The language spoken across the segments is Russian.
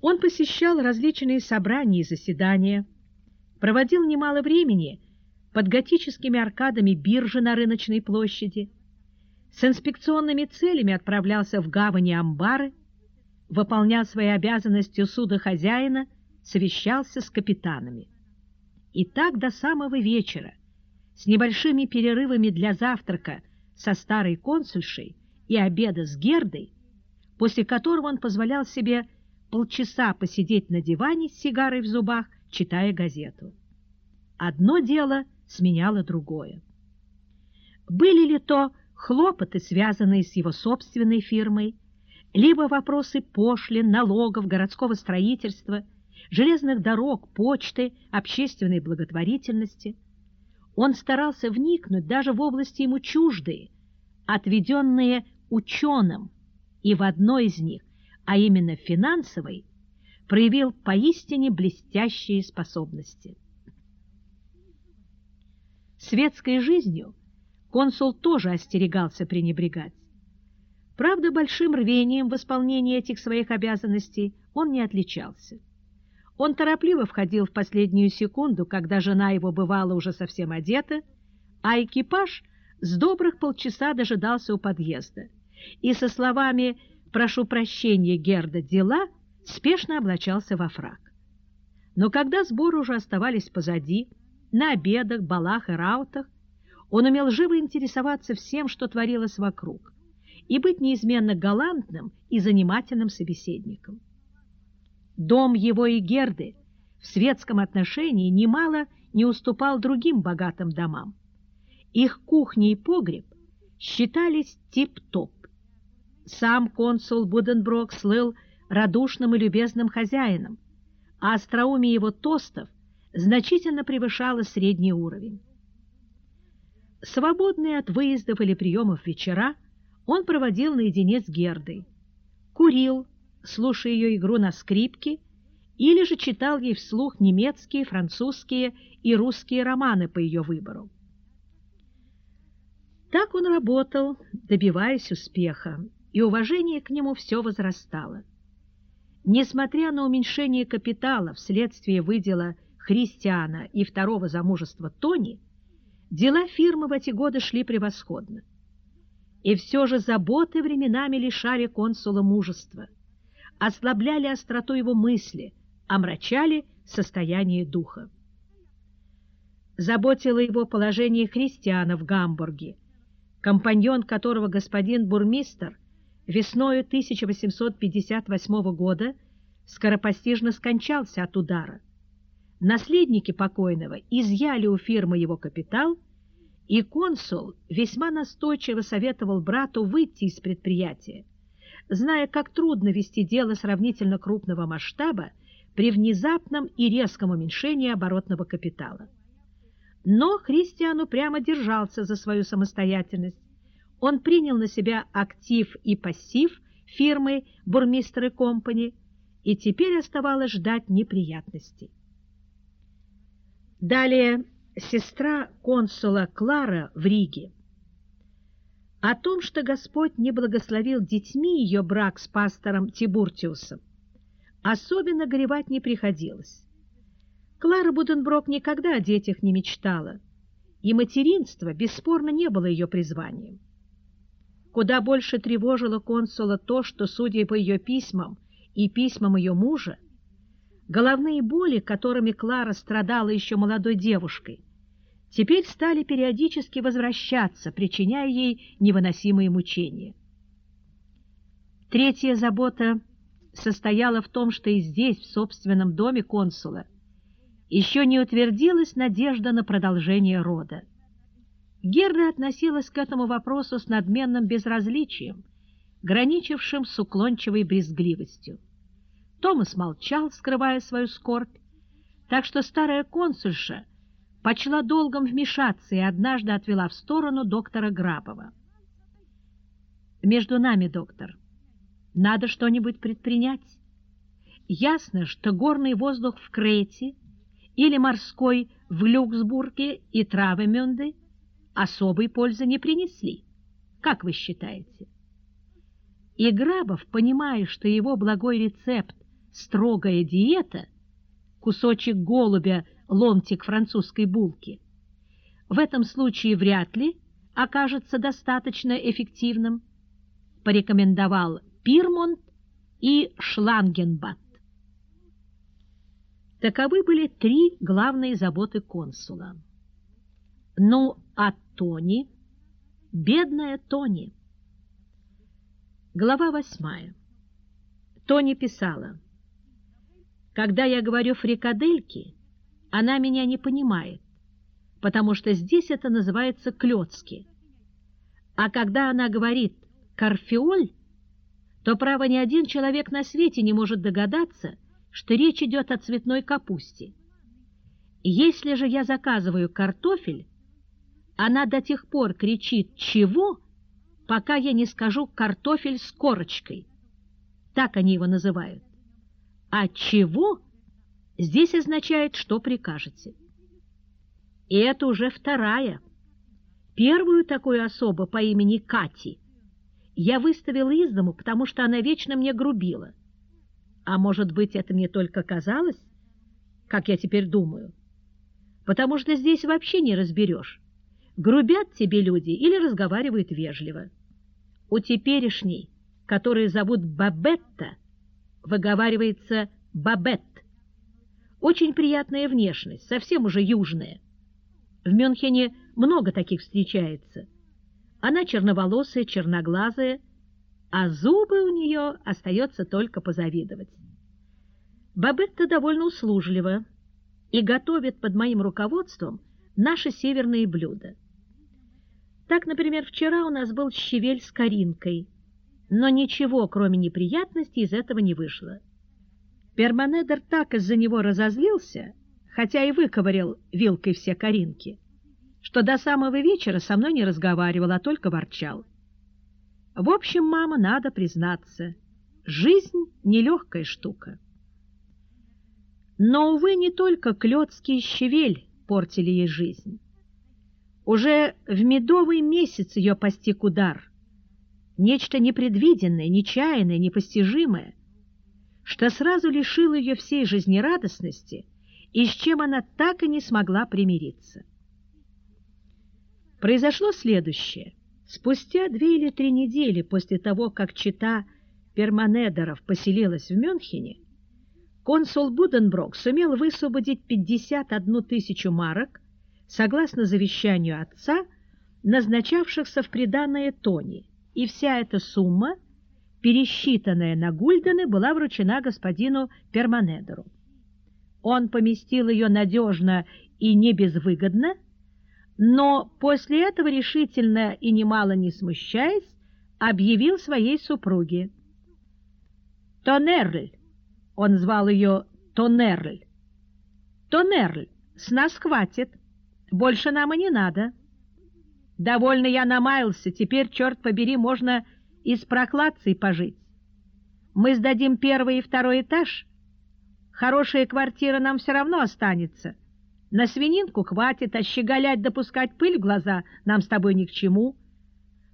Он посещал различные собрания и заседания, проводил немало времени под готическими аркадами биржи на рыночной площади, с инспекционными целями отправлялся в гавани амбары, выполнял свои обязанности у суда хозяина, совещался с капитанами. И так до самого вечера, с небольшими перерывами для завтрака со старой консульшей и обеда с Гердой, после которого он позволял себе полчаса посидеть на диване с сигарой в зубах, читая газету. Одно дело сменяло другое. Были ли то хлопоты, связанные с его собственной фирмой, либо вопросы пошлин, налогов, городского строительства, железных дорог, почты, общественной благотворительности. Он старался вникнуть даже в области ему чуждые, отведенные ученым, и в одной из них, а именно финансовой, проявил поистине блестящие способности. Светской жизнью консул тоже остерегался пренебрегать. Правда, большим рвением в исполнении этих своих обязанностей он не отличался. Он торопливо входил в последнюю секунду, когда жена его бывала уже совсем одета, а экипаж с добрых полчаса дожидался у подъезда. И со словами «прошу прощения, Герда, дела» спешно облачался во фраг. Но когда сборы уже оставались позади, на обедах, балах и раутах, он умел живо интересоваться всем, что творилось вокруг, и быть неизменно галантным и занимательным собеседником. Дом его и Герды в светском отношении немало не уступал другим богатым домам. Их кухня и погреб считались тип-топ. Сам консул Буденброк слыл радушным и любезным хозяином, а остроумие его тостов значительно превышало средний уровень. Свободные от выездов или приемов вечера он проводил наедине с Гердой, курил, слушая ее игру на скрипке, или же читал ей вслух немецкие, французские и русские романы по ее выбору. Так он работал, добиваясь успеха, и уважение к нему все возрастало. Несмотря на уменьшение капитала вследствие выдела Христиана и второго замужества Тони, Дела фирмы в эти годы шли превосходно. И все же заботы временами лишали консула мужества, ослабляли остроту его мысли, омрачали состояние духа. Заботило его положение христиана в Гамбурге, компаньон которого господин бурмистр весною 1858 года скоропостижно скончался от удара. Наследники покойного изъяли у фирмы его капитал, и консул весьма настойчиво советовал брату выйти из предприятия, зная, как трудно вести дело сравнительно крупного масштаба при внезапном и резком уменьшении оборотного капитала. Но Христиану прямо держался за свою самостоятельность. Он принял на себя актив и пассив фирмы Бурмистер и Компани, и теперь оставалось ждать неприятностей. Далее сестра консула Клара в Риге. О том, что Господь не благословил детьми ее брак с пастором Тибуртиусом, особенно горевать не приходилось. Клара Буденброк никогда о детях не мечтала, и материнство бесспорно не было ее призванием. Куда больше тревожило консула то, что, судя по ее письмам и письмам ее мужа, Головные боли, которыми Клара страдала еще молодой девушкой, теперь стали периодически возвращаться, причиняя ей невыносимые мучения. Третья забота состояла в том, что и здесь, в собственном доме консула, еще не утвердилась надежда на продолжение рода. Герда относилась к этому вопросу с надменным безразличием, граничившим с уклончивой брезгливостью. Томас молчал, скрывая свою скорбь, так что старая консульша почла долгом вмешаться и однажды отвела в сторону доктора Грабова. «Между нами, доктор, надо что-нибудь предпринять. Ясно, что горный воздух в Крете или морской в Люксбурге и Травемюнде особой пользы не принесли. Как вы считаете?» И Грабов, понимая, что его благой рецепт строгая диета, кусочек голубя, ломтик французской булки, в этом случае вряд ли окажется достаточно эффективным, порекомендовал Пирмонт и Шлангенбат. Таковы были три главные заботы консула. Ну, а Тони? Бедная Тони. Глава восьмая. Тони писала. «Когда я говорю фрикадельки, она меня не понимает, потому что здесь это называется клёцки. А когда она говорит «карфиоль», то, право, ни один человек на свете не может догадаться, что речь идет о цветной капусте. Если же я заказываю картофель, она до тех пор кричит «Чего?», пока я не скажу «картофель с корочкой». Так они его называют. А «чего?» здесь означает «что прикажете». И это уже вторая. Первую такую особу по имени Кати я выставила из дому, потому что она вечно мне грубила. А может быть, это мне только казалось, как я теперь думаю? Потому что здесь вообще не разберешь, грубят тебе люди или разговаривают вежливо. У теперешней, которую зовут Бабетта, выговаривается Бабет. Очень приятная внешность, совсем уже южная. В Мюнхене много таких встречается. Она черноволосая, черноглазая, а зубы у нее остается только позавидовать. Бабетта довольно услужлива и готовит под моим руководством наши северные блюда. Так, например, вчера у нас был щавель с коринкой, но ничего, кроме неприятностей, из этого не вышло. Перманедер так из-за него разозлился, хотя и выковырял вилкой все коринки, что до самого вечера со мной не разговаривал, а только ворчал. В общем, мама, надо признаться, жизнь — нелегкая штука. Но, увы, не только Клёцкий Щевель портили ей жизнь. Уже в медовый месяц ее постиг удар. Нечто непредвиденное, нечаянное, непостижимое, что сразу лишило ее всей жизнерадостности и с чем она так и не смогла примириться. Произошло следующее. Спустя две или три недели после того, как чита Перманедеров поселилась в Мюнхене, консул Буденброк сумел высвободить 51 тысячу марок, согласно завещанию отца, назначавшихся в приданное Тони, и вся эта сумма, пересчитанная на гульдены, была вручена господину Перманедеру. Он поместил ее надежно и не безвыгодно, но после этого решительно и немало не смущаясь, объявил своей супруге. «Тонерль, он звал ее Тонерль. «Тонерль, с нас хватит. Больше нам и не надо. Довольно я намаялся, теперь, черт побери, можно и с прокладцей пожить. Мы сдадим первый и второй этаж. Хорошая квартира нам все равно останется. На свининку хватит, а щеголять допускать пыль в глаза нам с тобой ни к чему.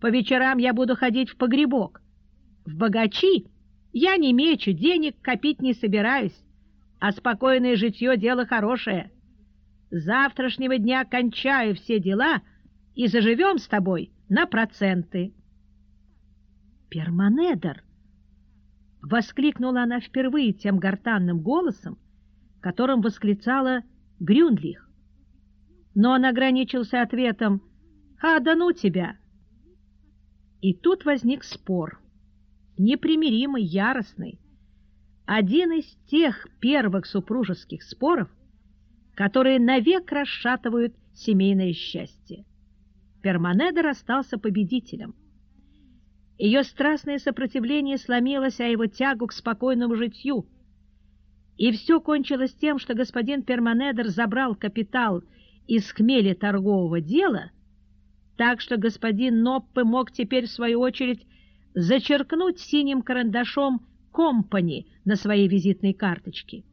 По вечерам я буду ходить в погребок. В богачи я не мечу, денег копить не собираюсь, а спокойное житье — дело хорошее. Завтрашнего дня кончаю все дела и заживем с тобой на проценты. «Перманедер!» — воскликнула она впервые тем гортанным голосом, которым восклицала Грюндлих. Но он ограничился ответом «А, да ну тебя!» И тут возник спор непримиримый, яростный, один из тех первых супружеских споров, которые навек расшатывают семейное счастье. Перманедер остался победителем. Ее страстное сопротивление сломилось о его тягу к спокойному житью, и все кончилось тем, что господин Перманедер забрал капитал из хмели торгового дела, так что господин Ноппе мог теперь, в свою очередь, зачеркнуть синим карандашом «Компани» на своей визитной карточке.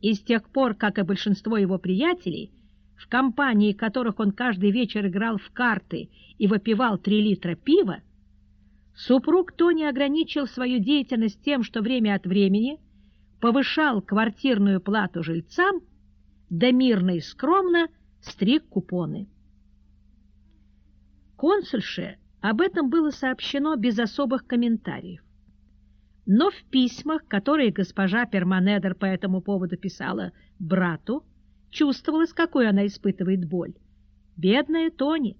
И с тех пор, как и большинство его приятелей, в компании которых он каждый вечер играл в карты и выпивал три литра пива, супруг Тони ограничил свою деятельность тем, что время от времени повышал квартирную плату жильцам, да мирно и скромно стриг купоны. Консульше об этом было сообщено без особых комментариев. Но в письмах, которые госпожа Перманедер по этому поводу писала брату, чувствовалось, какой она испытывает боль. Бедная Тони!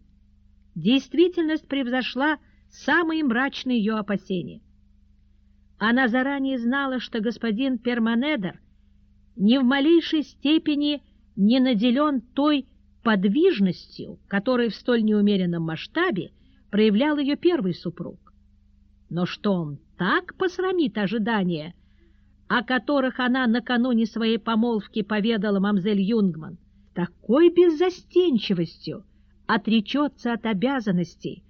Действительность превзошла самые мрачные ее опасения. Она заранее знала, что господин Перманедер ни в малейшей степени не наделен той подвижностью, которой в столь неумеренном масштабе проявлял ее первый супруг. Но что он так посрамит ожидания, о которых она накануне своей помолвки поведала мамзель Юнгман, такой беззастенчивостью отречется от обязанностей,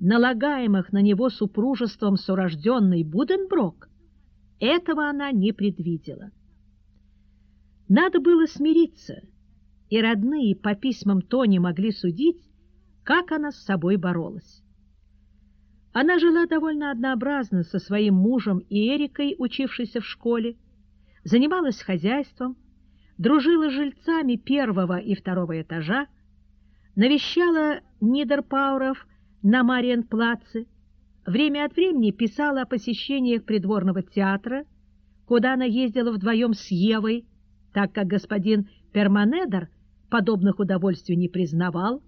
налагаемых на него супружеством с урожденной Буденброк, этого она не предвидела. Надо было смириться, и родные по письмам Тони могли судить, как она с собой боролась. Она жила довольно однообразно со своим мужем и Эрикой, учившейся в школе, занималась хозяйством, дружила с жильцами первого и второго этажа, навещала Нидерпауров на Мариенплаце, время от времени писала о посещениях придворного театра, куда она ездила вдвоем с Евой, так как господин Перманедер подобных удовольствий не признавал,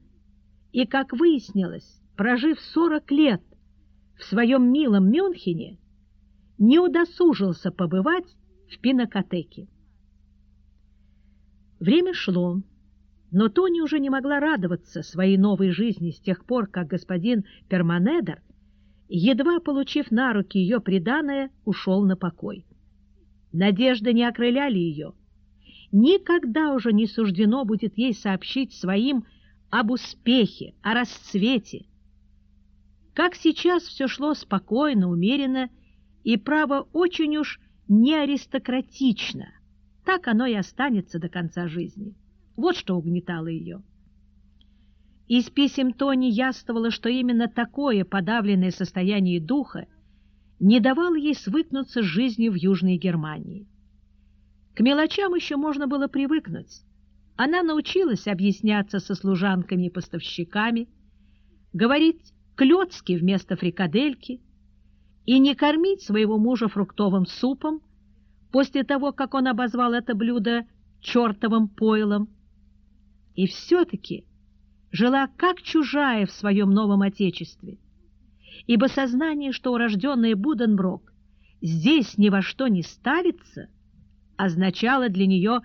и, как выяснилось, прожив 40 лет в своем милом Мюнхене, не удосужился побывать в пинокотеке. Время шло, но Тони уже не могла радоваться своей новой жизни с тех пор, как господин Перманедер, едва получив на руки ее приданое, ушел на покой. Надежды не окрыляли ее. Никогда уже не суждено будет ей сообщить своим об успехе, о расцвете. Как сейчас все шло спокойно, умеренно и, право, очень уж не аристократично, так оно и останется до конца жизни. Вот что угнетало ее. Из писем Тони яствовало, что именно такое подавленное состояние духа не давало ей свыкнуться с жизнью в Южной Германии. К мелочам еще можно было привыкнуть. Она научилась объясняться со служанками и поставщиками, говорить клетки вместо фрикадельки и не кормить своего мужа фруктовым супом после того, как он обозвал это блюдо чертовым пойлом, и все-таки жила как чужая в своем новом отечестве, ибо сознание, что урожденный Буденброк здесь ни во что не ставится, означало для нее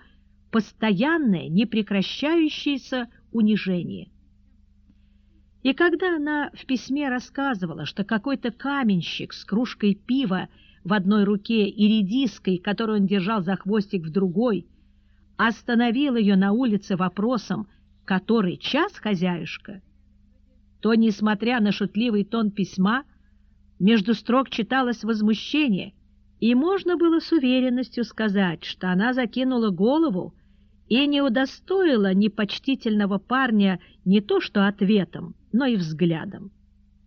постоянное, непрекращающееся унижение. И когда она в письме рассказывала, что какой-то каменщик с кружкой пива в одной руке и редиской, которую он держал за хвостик в другой, остановил ее на улице вопросом «Который час, хозяюшка?», то, несмотря на шутливый тон письма, между строк читалось возмущение, и можно было с уверенностью сказать, что она закинула голову и не удостоила непочтительного парня не то что ответом, но и взглядом.